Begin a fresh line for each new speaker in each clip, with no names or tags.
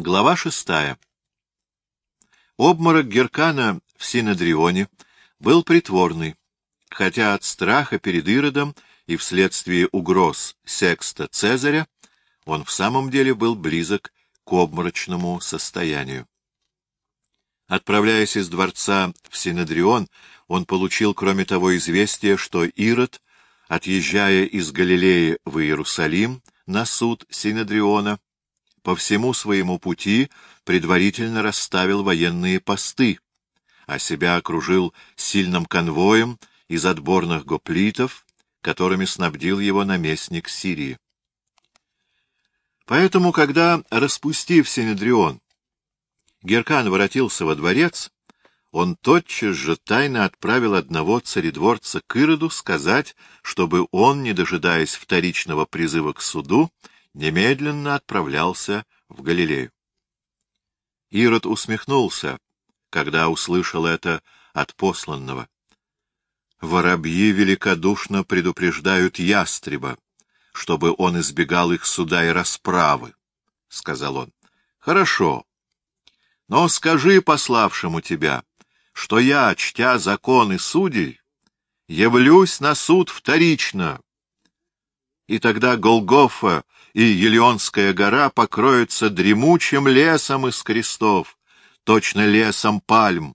Глава шестая. Обморок Геркана в Синедрионе был притворный, хотя от страха перед Иродом и вследствие угроз секста Цезаря он в самом деле был близок к обморочному состоянию. Отправляясь из дворца в Синедрион, он получил, кроме того, известие, что Ирод, отъезжая из Галилеи в Иерусалим на суд Синедриона, по всему своему пути предварительно расставил военные посты, а себя окружил сильным конвоем из отборных гоплитов, которыми снабдил его наместник Сирии. Поэтому, когда, распустив Синедрион, Геркан воротился во дворец, он тотчас же тайно отправил одного царедворца к Ироду сказать, чтобы он, не дожидаясь вторичного призыва к суду, немедленно отправлялся в Галилею. Ирод усмехнулся, когда услышал это от посланного. Воробьи великодушно предупреждают ястреба, чтобы он избегал их суда и расправы, — сказал он. — Хорошо. Но скажи пославшему тебя, что я, чтя законы судей, явлюсь на суд вторично. И тогда Голгофа и Елеонская гора покроются дремучим лесом из крестов, точно лесом пальм,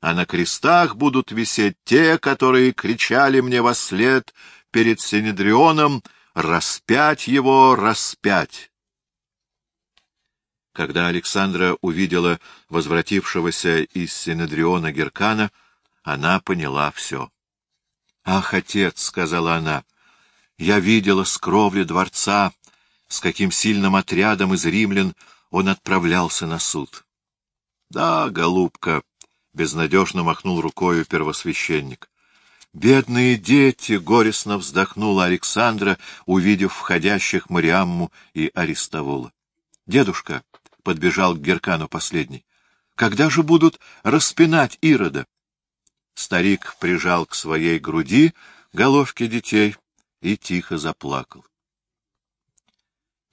а на крестах будут висеть те, которые кричали мне во след перед Синедрионом распять его, распять. Когда Александра увидела возвратившегося из Синедриона Геркана, она поняла все. — Ах, отец, — сказала она, — я видела с кровли дворца, с каким сильным отрядом из римлян он отправлялся на суд. — Да, голубка, — безнадежно махнул рукою первосвященник. «Бедные дети!» — горестно вздохнула Александра, увидев входящих Мариамму и Аристовула. «Дедушка!» — подбежал к Геркану последний. «Когда же будут распинать Ирода?» Старик прижал к своей груди головки детей и тихо заплакал.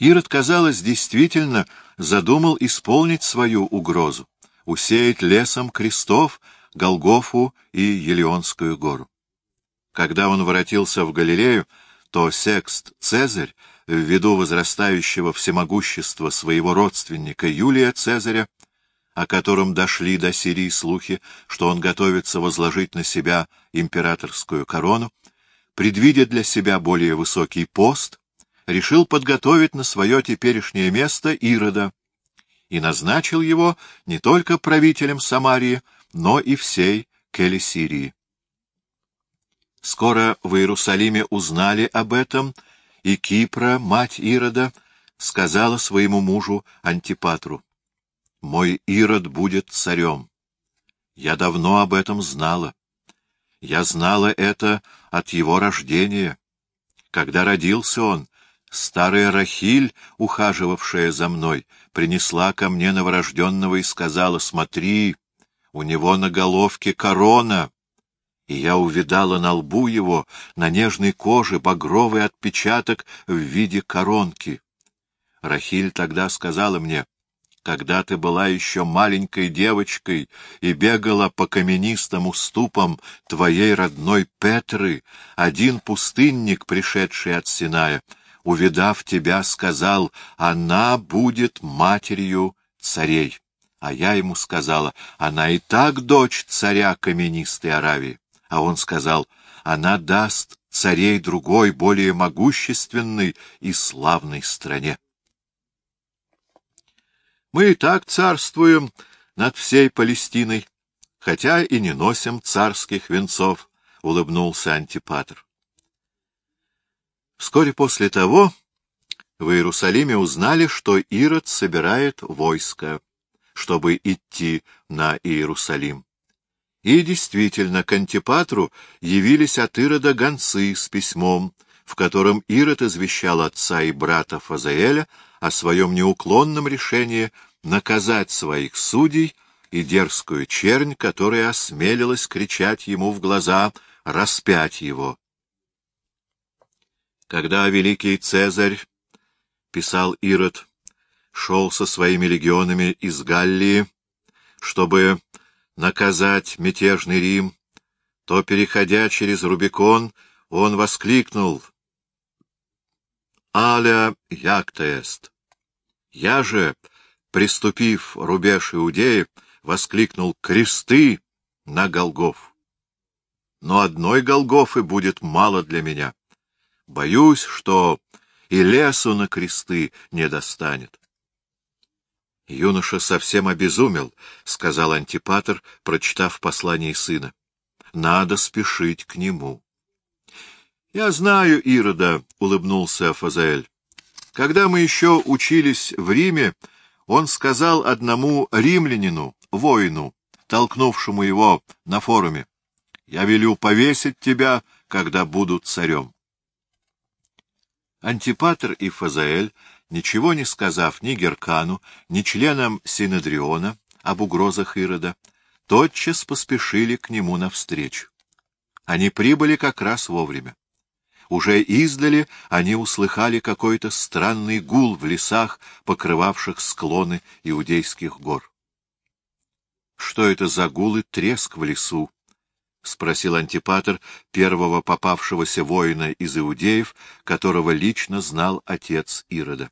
Ирод, казалось, действительно задумал исполнить свою угрозу — усеять лесом крестов Голгофу и Елеонскую гору. Когда он воротился в Галилею, то Секст Цезарь, ввиду возрастающего всемогущества своего родственника Юлия Цезаря, о котором дошли до Сирии слухи, что он готовится возложить на себя императорскую корону, предвидя для себя более высокий пост, решил подготовить на свое теперешнее место Ирода и назначил его не только правителем Самарии, но и всей Келесирии. Скоро в Иерусалиме узнали об этом, и Кипра, мать Ирода, сказала своему мужу Антипатру, «Мой Ирод будет царем. Я давно об этом знала. Я знала это от его рождения. Когда родился он, старая Рахиль, ухаживавшая за мной, принесла ко мне новорожденного и сказала, «Смотри, у него на головке корона» и я увидала на лбу его, на нежной коже, багровый отпечаток в виде коронки. Рахиль тогда сказала мне, когда ты была еще маленькой девочкой и бегала по каменистым уступам твоей родной Петры, один пустынник, пришедший от Синая, увидав тебя, сказал, она будет матерью царей. А я ему сказала, она и так дочь царя каменистой Аравии а он сказал, она даст царей другой, более могущественной и славной стране. Мы и так царствуем над всей Палестиной, хотя и не носим царских венцов, — улыбнулся Антипатр. Вскоре после того в Иерусалиме узнали, что Ирод собирает войско, чтобы идти на Иерусалим. И действительно, к Антипатру явились от Ирода гонцы с письмом, в котором Ирод извещал отца и брата Фазаэля о своем неуклонном решении наказать своих судей и дерзкую чернь, которая осмелилась кричать ему в глаза «распять его». Когда великий Цезарь, — писал Ирод, — шел со своими легионами из Галлии, чтобы наказать мятежный Рим, то, переходя через Рубикон, он воскликнул «Аля яктест». Я же, приступив рубеж Иудеи, воскликнул «Кресты на Голгоф». Но одной Голгофы будет мало для меня. Боюсь, что и лесу на кресты не достанет. Юноша совсем обезумел, — сказал антипатр, прочитав послание сына. — Надо спешить к нему. — Я знаю Ирода, — улыбнулся Фазаэль. Когда мы еще учились в Риме, он сказал одному римлянину, воину, толкнувшему его на форуме, «Я велю повесить тебя, когда буду царем». Антипатр и Фазаэль ничего не сказав ни Геркану, ни членам Синедриона об угрозах Ирода, тотчас поспешили к нему навстречу. Они прибыли как раз вовремя. Уже издали они услыхали какой-то странный гул в лесах, покрывавших склоны Иудейских гор. — Что это за гул и треск в лесу? — спросил антипатр первого попавшегося воина из иудеев, которого лично знал отец Ирода.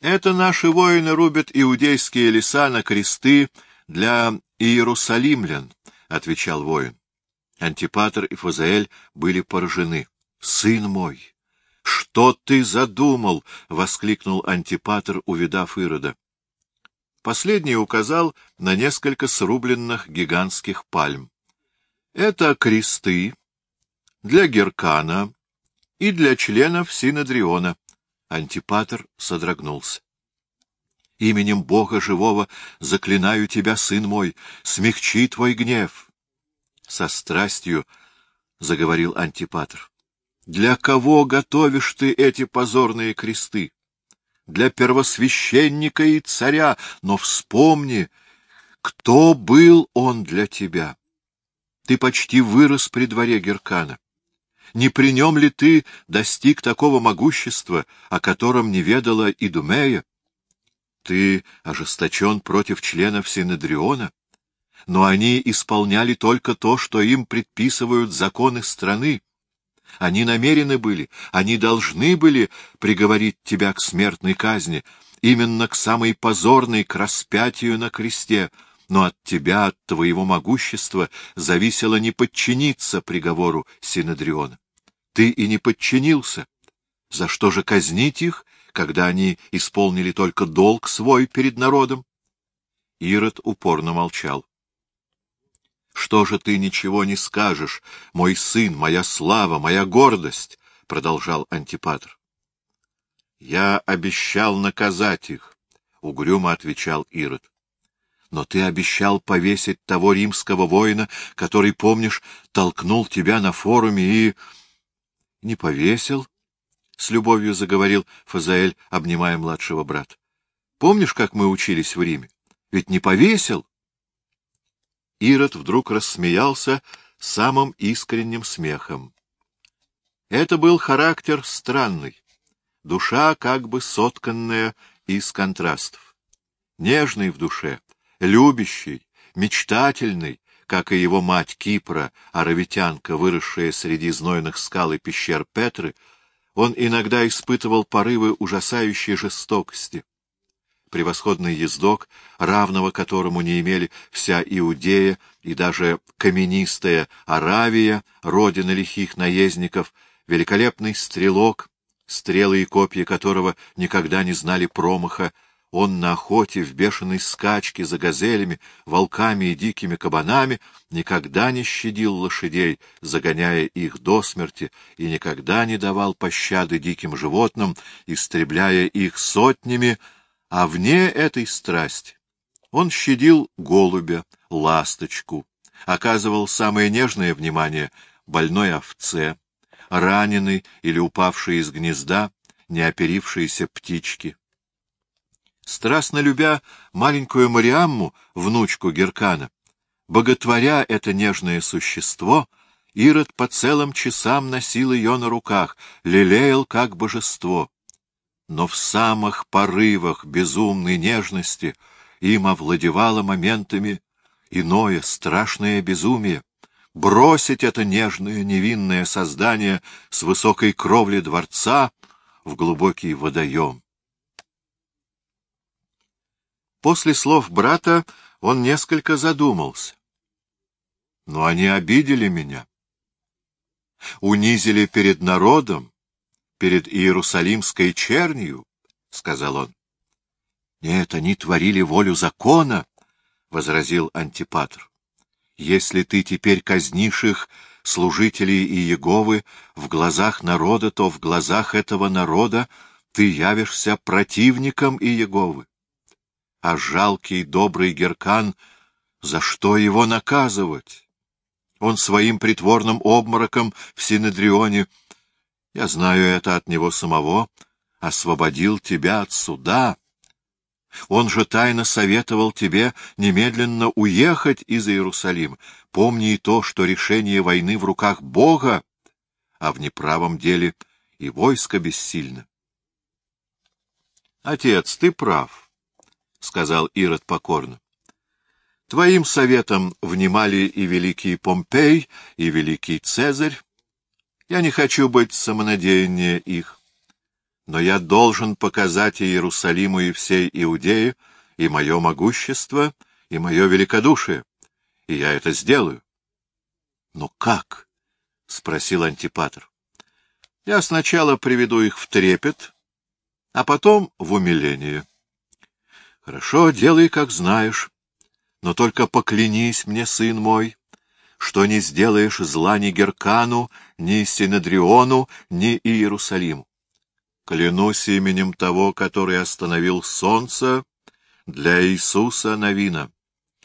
Это наши воины рубят иудейские леса на кресты для иерусалимлян, — отвечал воин. Антипатр и Фазаэль были поражены. — Сын мой! Что ты задумал? — воскликнул Антипатр, увидав Ирода. Последний указал на несколько срубленных гигантских пальм. Это кресты для Геркана и для членов Синодриона. Антипатр содрогнулся. Именем Бога живого заклинаю тебя, сын мой, смягчи твой гнев. Со страстью заговорил Антипатр. Для кого готовишь ты эти позорные кресты? Для первосвященника и царя, но вспомни, кто был он для тебя. Ты почти вырос при дворе Геркана. Не при нем ли ты достиг такого могущества, о котором не ведала и Думея? Ты ожесточен против членов Синедриона, но они исполняли только то, что им предписывают законы страны. Они намерены были, они должны были приговорить тебя к смертной казни, именно к самой позорной, к распятию на кресте, но от тебя, от твоего могущества, зависело не подчиниться приговору Синедриона. Ты и не подчинился. За что же казнить их, когда они исполнили только долг свой перед народом? Ирод упорно молчал. — Что же ты ничего не скажешь, мой сын, моя слава, моя гордость? — продолжал Антипатр. — Я обещал наказать их, — угрюмо отвечал Ирод но ты обещал повесить того римского воина, который, помнишь, толкнул тебя на форуме и... — Не повесил? — с любовью заговорил Фазаэль, обнимая младшего брата. — Помнишь, как мы учились в Риме? Ведь не повесил? Ирод вдруг рассмеялся самым искренним смехом. Это был характер странный, душа как бы сотканная из контрастов. Нежный в душе, любящий, мечтательный, как и его мать Кипра, аравитянка, выросшая среди знойных скал и пещер Петры, он иногда испытывал порывы ужасающей жестокости. Превосходный ездок, равного которому не имели вся Иудея и даже каменистая Аравия, родина лихих наездников, великолепный стрелок, стрелы и копья которого никогда не знали промаха, он на охоте в бешеной скачке за газелями, волками и дикими кабанами никогда не щадил лошадей, загоняя их до смерти, и никогда не давал пощады диким животным, истребляя их сотнями, а вне этой страсти он щадил голубя, ласточку, оказывал самое нежное внимание больной овце, раненой или упавшей из гнезда, неоперившейся птички страстно любя маленькую Мариамму, внучку Геркана. Боготворя это нежное существо, Ирод по целым часам носил ее на руках, лелеял как божество. но в самых порывах безумной нежности им овладевало моментами иное страшное безумие — бросить это нежное невинное создание с высокой кровли дворца в глубокий водоем. После слов брата он несколько задумался. Но они обидели меня. Унизили перед народом, перед Иерусалимской чернью, — сказал он. — Нет, они творили волю закона, — возразил Антипатр. — Если ты теперь казнишь их, служителей Иеговы, в глазах народа, то в глазах этого народа ты явишься противником Иеговы. А жалкий добрый Геркан, за что его наказывать? Он своим притворным обмороком в Синедрионе, я знаю это от него самого, освободил тебя от суда. Он же тайно советовал тебе немедленно уехать из Иерусалима. Помни и то, что решение войны в руках Бога, а в неправом деле и войско бессильно. — Отец, ты прав, — сказал Ирод покорно. Твоим советом внимали и великий Помпей, и великий Цезарь. Я не хочу быть самонадеяннее их но я должен показать Иерусалиму и всей Иудее и мое могущество, и мое великодушие, и я это сделаю. — Но как? — спросил Антипатр. — Я сначала приведу их в трепет, а потом в умиление. — Хорошо, делай, как знаешь, но только поклянись мне, сын мой, что не сделаешь зла ни Геркану, ни Синедриону, ни Иерусалиму. Клянусь именем того, который остановил солнце для Иисуса Навина.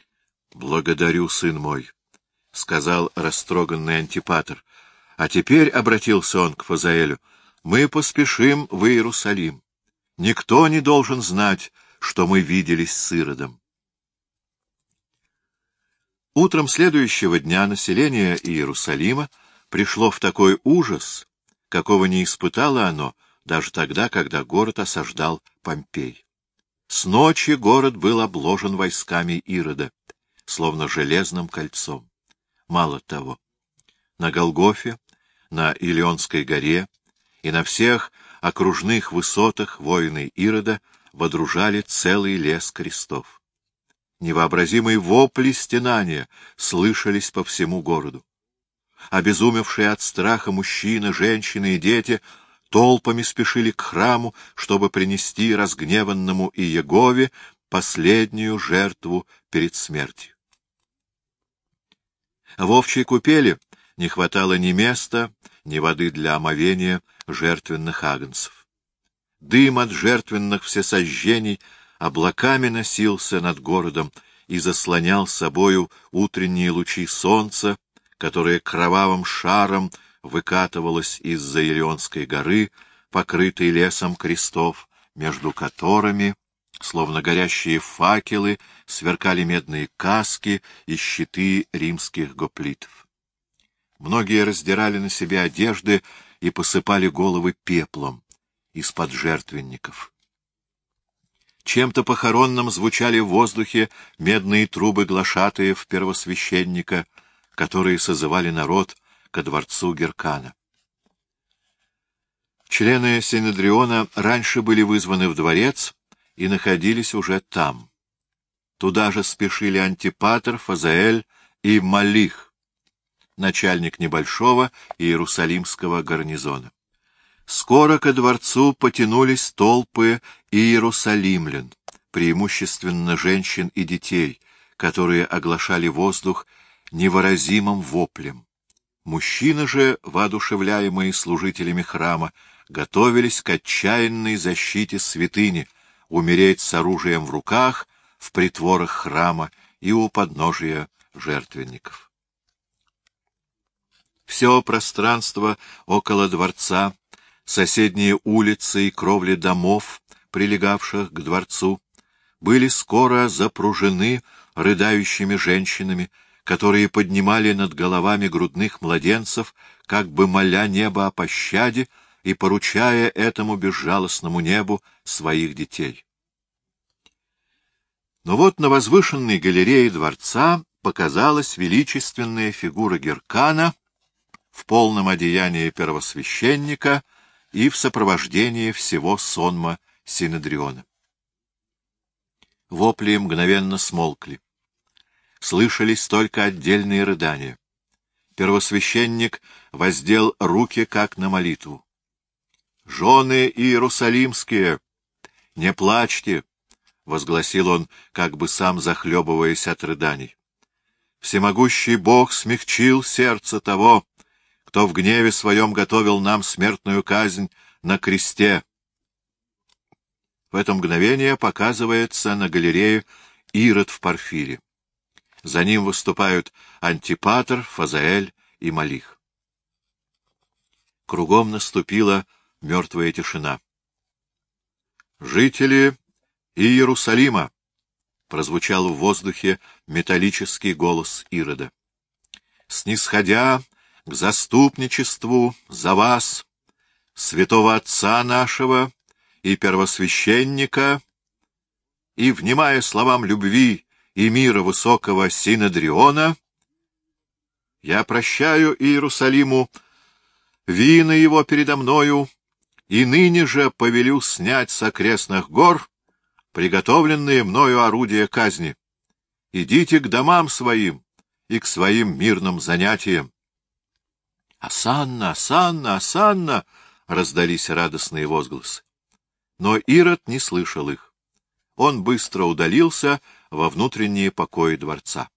— Благодарю, сын мой, — сказал растроганный антипатр. А теперь обратился он к Фазаэлю. — Мы поспешим в Иерусалим. Никто не должен знать, что мы виделись с Иродом. Утром следующего дня население Иерусалима пришло в такой ужас, какого не испытало оно даже тогда, когда город осаждал Помпей. С ночи город был обложен войсками Ирода, словно железным кольцом. Мало того, на Голгофе, на Илионской горе и на всех окружных высотах воины Ирода водружали целый лес крестов. Невообразимые вопли стенания слышались по всему городу. Обезумевшие от страха мужчины, женщины и дети — толпами спешили к храму, чтобы принести разгневанному Иегове последнюю жертву перед смертью. В овчей купели не хватало ни места, ни воды для омовения жертвенных агнцев. Дым от жертвенных всесожжений облаками носился над городом и заслонял собою утренние лучи солнца, которые кровавым шаром выкатывалась из-за Илионской горы, покрытой лесом крестов, между которыми, словно горящие факелы, сверкали медные каски и щиты римских гоплитов. Многие раздирали на себе одежды и посыпали головы пеплом из-под жертвенников. Чем-то похоронным звучали в воздухе медные трубы глашатаев первосвященника, которые созывали народ ко дворцу Геркана. Члены Синедриона раньше были вызваны в дворец и находились уже там. Туда же спешили Антипатр, Фазаэль и Малих, начальник небольшого иерусалимского гарнизона. Скоро ко дворцу потянулись толпы иерусалимлян, преимущественно женщин и детей, которые оглашали воздух невыразимым воплем. Мужчины же, воодушевляемые служителями храма, готовились к отчаянной защите святыни, умереть с оружием в руках в притворах храма и у подножия жертвенников. Все пространство около дворца, соседние улицы и кровли домов, прилегавших к дворцу, были скоро запружены рыдающими женщинами, которые поднимали над головами грудных младенцев, как бы моля небо о пощаде, и поручая этому безжалостному небу своих детей. Но вот на возвышенной галерее дворца показалась величественная фигура Геркана в полном одеянии первосвященника и в сопровождении всего сонма Синедриона. Вопли мгновенно смолкли. Слышались только отдельные рыдания. Первосвященник воздел руки, как на молитву. — Жены иерусалимские, не плачьте! — возгласил он, как бы сам захлебываясь от рыданий. Всемогущий Бог смягчил сердце того, кто в гневе своем готовил нам смертную казнь на кресте. В это мгновение показывается на галерее Ирод в Порфире. За ним выступают Антипатр, Фазаэль и Малих. Кругом наступила мертвая тишина. Жители Иерусалима! — прозвучал в воздухе металлический голос Ирода. — Снисходя к заступничеству за вас, святого Отца нашего и первосвященника, и, внимая словам любви и мира высокого Синодриона, я прощаю Иерусалиму вины его передо мною, и ныне же повелю снять с окрестных гор приготовленные мною орудия казни. Идите к домам своим и к своим мирным занятиям. «Асанна! Асанна! Асанна!» — раздались радостные возгласы. Но Ирод не слышал их. Он быстро удалился во внутренние покои дворца.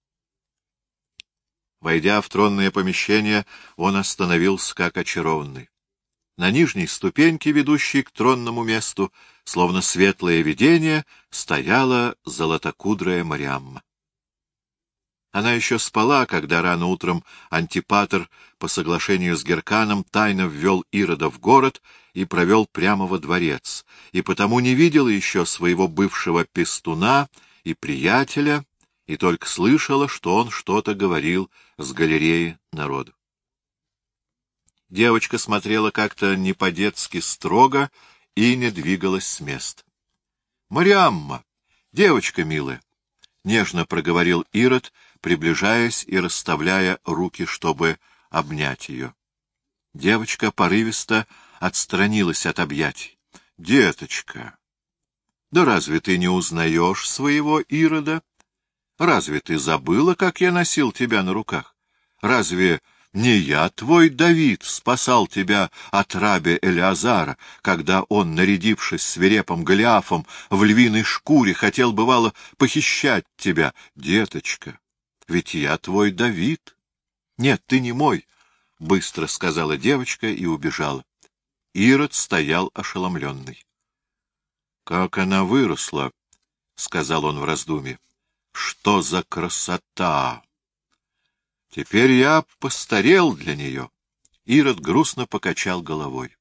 Войдя в тронное помещение, он остановился как очарованный. На нижней ступеньке, ведущей к тронному месту, словно светлое видение, стояла золотокудрая Мариамма. Она еще спала, когда рано утром Антипатр, по соглашению с Герканом, тайно ввел Ирода в город и провел прямо во дворец, и потому не видела еще своего бывшего пестуна и приятеля, и только слышала, что он что-то говорил с галереи народу. Девочка смотрела как-то не по-детски строго и не двигалась с места. — Мариамма, девочка милая! — нежно проговорил Ирод, приближаясь и расставляя руки, чтобы обнять ее. Девочка порывисто отстранилась от объятий. — Деточка! Да разве ты не узнаешь своего Ирода? Разве ты забыла, как я носил тебя на руках? Разве не я, твой Давид, спасал тебя от раби Элиазара, когда он, нарядившись свирепым Голиафом в львиной шкуре, хотел, бывало, похищать тебя, деточка? Ведь я твой Давид. Нет, ты не мой, — быстро сказала девочка и убежала. Ирод стоял ошеломленный. — Как она выросла, — сказал он в раздумье. — Что за красота! Теперь я постарел для нее. Ирод грустно покачал головой.